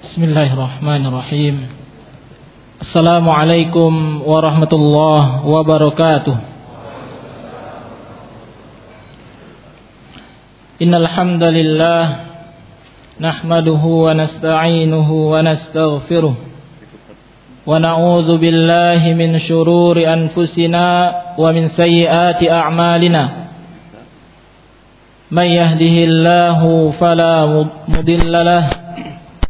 بسم الله الرحمن الرحيم السلام عليكم ورحمة الله وبركاته إن الحمد لله نحمده ونستعينه ونستغفره ونعوذ بالله من شرور أنفسنا ومن سيئات أعمالنا من يهده الله فلا مضل له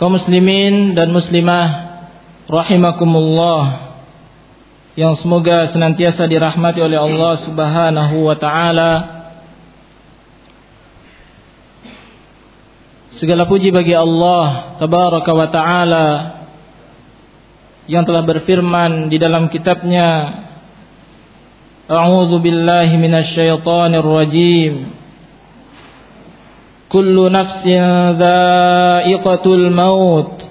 Kaum muslimin dan muslimah rahimakumullah yang semoga senantiasa dirahmati oleh Allah Subhanahu wa taala. Segala puji bagi Allah tabaraka wa taala yang telah berfirman di dalam kitabnya A'udzu billahi minasyaitonir rajim Kullu nafsin dha'iqatul maut.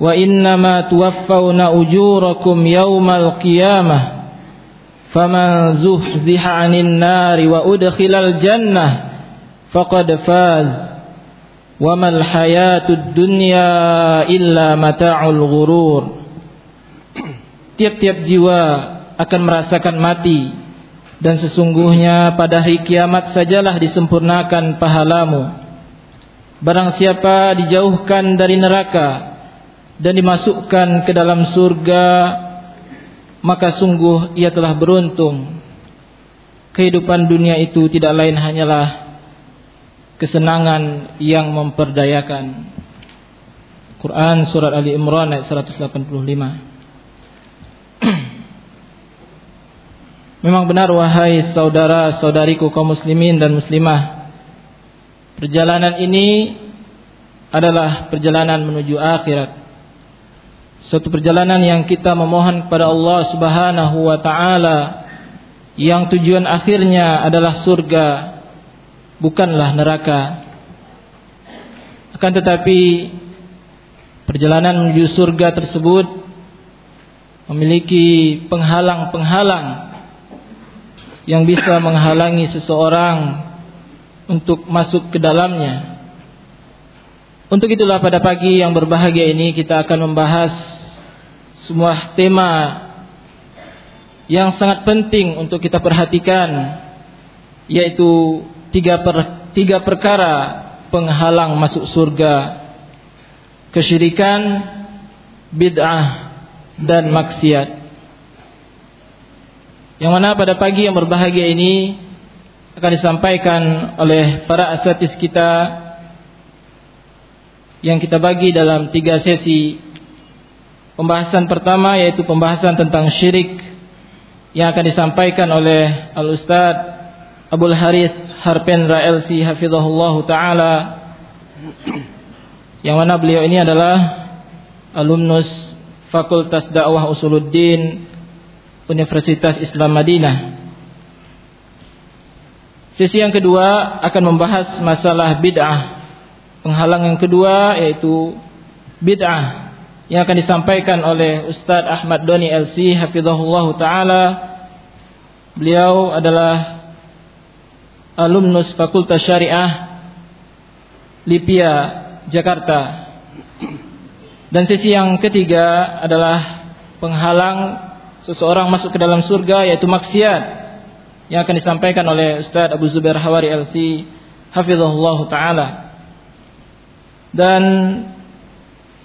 Wa innama tuwaffawna ujurakum yawmal qiyamah. Faman zuhziha 'anil nari wa udkhilal jannah faqad faz. Wa mal hayatud dunya illa mata'ul ghurur. Tiap-tiap jiwa akan merasakan mati dan sesungguhnya pada hari kiamat sajalah disempurnakan pahalamu barang siapa dijauhkan dari neraka dan dimasukkan ke dalam surga maka sungguh ia telah beruntung kehidupan dunia itu tidak lain hanyalah kesenangan yang memperdayakan. Quran surat Ali Imran ayat 185. Memang benar wahai saudara-saudariku kaum muslimin dan muslimah. Perjalanan ini adalah perjalanan menuju akhirat. Suatu perjalanan yang kita memohon kepada Allah Subhanahu wa taala yang tujuan akhirnya adalah surga bukanlah neraka. Akan tetapi perjalanan menuju surga tersebut memiliki penghalang-penghalang yang bisa menghalangi seseorang untuk masuk ke dalamnya. Untuk itulah pada pagi yang berbahagia ini kita akan membahas sebuah tema yang sangat penting untuk kita perhatikan yaitu tiga, per, tiga perkara penghalang masuk surga kesyirikan bid'ah dan maksiat yang mana pada pagi yang berbahagia ini akan disampaikan oleh para asatis kita yang kita bagi dalam tiga sesi. Pembahasan pertama yaitu pembahasan tentang syirik yang akan disampaikan oleh Al-Ustaz Abdul Harith Harpendra LC hafizahullah taala. Yang mana beliau ini adalah alumnus Fakultas Dakwah Usuluddin Universitas Islam Madinah. Sesi yang kedua akan membahas masalah bid'ah. Penghalang yang kedua yaitu bid'ah yang akan disampaikan oleh Ustadz Ahmad Doni LC hafizahullah taala. Beliau adalah alumnus Fakultas Syariah Lipia Jakarta. Dan sisi yang ketiga adalah penghalang seseorang masuk ke dalam surga yaitu maksiat yang akan disampaikan oleh Ustaz Abu Zubair Hawari LC hafizahullah taala. Dan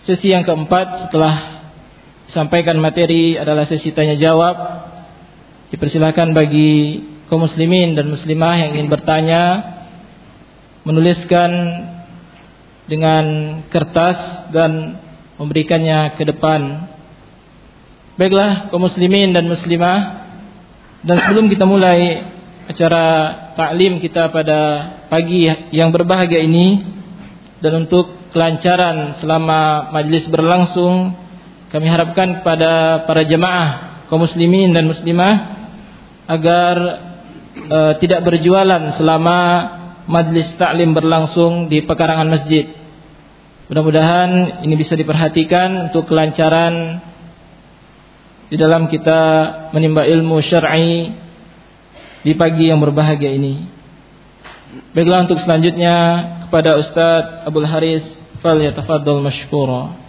sesi yang keempat setelah disampaikan materi adalah sesi tanya jawab. Dipersilakan bagi kaum muslimin dan muslimah yang ingin bertanya menuliskan dengan kertas dan memberikannya ke depan. Baiklah kaum muslimin dan muslimah dan sebelum kita mulai acara taklim kita pada pagi yang berbahagia ini dan untuk kelancaran selama majlis berlangsung kami harapkan kepada para jemaah kaum muslimin dan muslimah agar e, tidak berjualan selama majlis taklim berlangsung di pekarangan masjid. Mudah-mudahan ini bisa diperhatikan untuk kelancaran di dalam kita menimba ilmu syar'i di pagi yang berbahagia ini. Baiklah untuk selanjutnya kepada Ustaz Abdul Haris fal yatafaddal mashkura.